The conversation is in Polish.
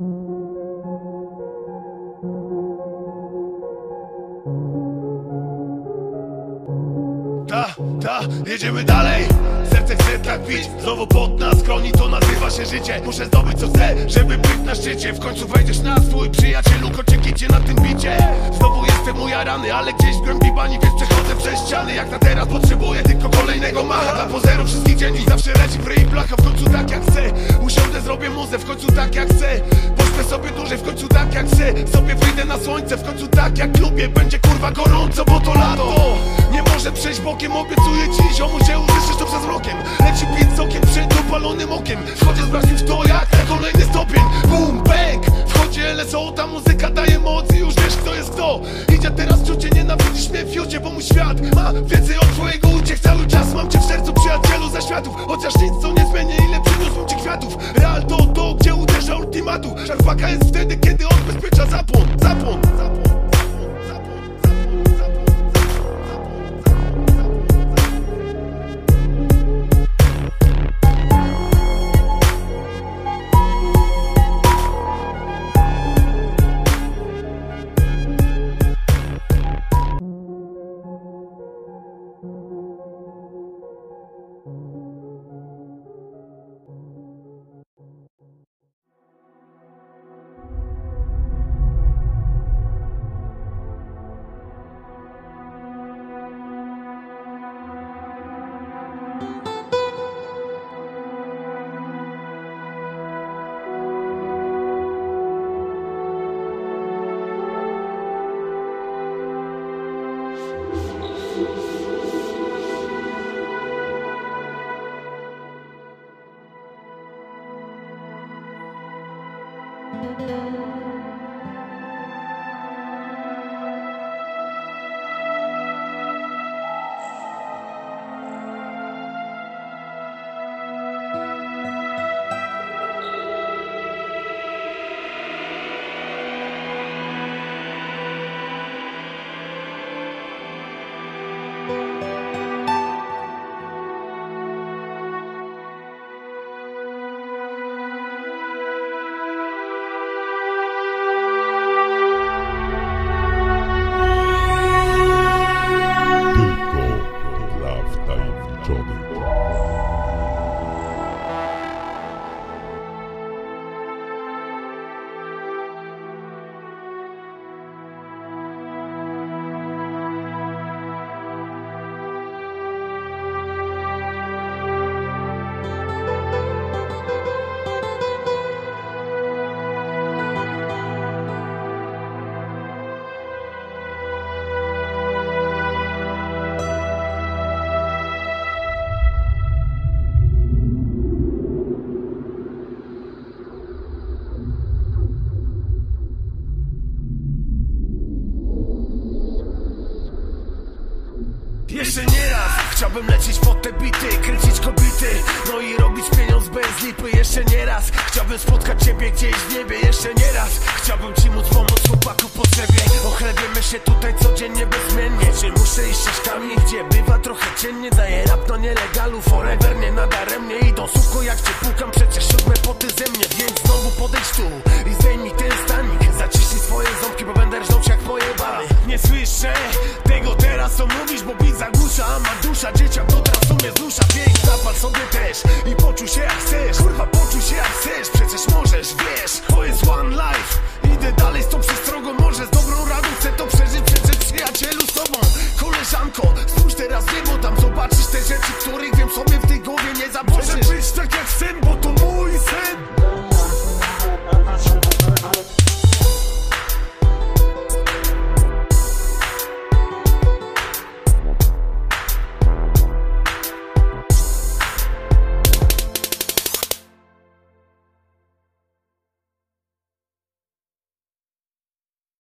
Ta, ta, jedziemy dalej. Serce chce tak bić, znowu pod nas To nazywa się życie, muszę zdobyć co chcę Żeby być na szczycie, w końcu wejdziesz na swój Przyjacielu, kociekicie na tym bicie. Znowu jestem ujarany, ale gdzieś w głębi bani Więc przechodzę przez ściany, jak na teraz potrzebuję Tylko kolejnego macha. Dla pozeru wszystkich dzień zawsze leci w ryj placha W końcu tak jak chcę, usiądę, zrobię muzę W końcu tak jak chcę, sobie dłużej W końcu tak jak chcę, sobie wyjdę na słońce W końcu tak jak lubię, będzie kurwa gorąco Bo to lato, nie może przejść bokiem Obiecuję ci, ziomu, że usłyszysz to przez rokiem Leci pięć z okiem przed dopalonym okiem. Wchodzę z brakiem w to jak na kolejny stopień. Boom, bang, wchodzi LSO Ta muzyka daje moc i już wiesz kto jest kto w fiucie Bo mój świat ma więcej od twojego. Uciech Cały czas mam cię w sercu, przyjacielu ze światów. Chociaż nic co nie zmienię, ile przyniosłem ci kwiatów. Real to to, gdzie uderza ultimatu. Szarpaka jest wtedy, kiedy odbezpiecza zapłon Zapłon, zapłon Tylko Jeszcze nie raz chciałbym lecieć pod te bity Kręcić kobiety, no i robić pieniądz bez lipy. Jeszcze nie raz chciałbym spotkać ciebie gdzieś w niebie. Jeszcze nie raz chciałbym ci móc pomóc chłopaku w potrzebie. Ochlebiemy się tutaj codziennie bezmiennie. Czy muszę iść ścieżkami, gdzie bywa trochę ciennie? Daję rap no nielegalu, forever nie nadaremnie. Idą suko jak cię pukam, przecież siódme poty ze mnie Więc tem gente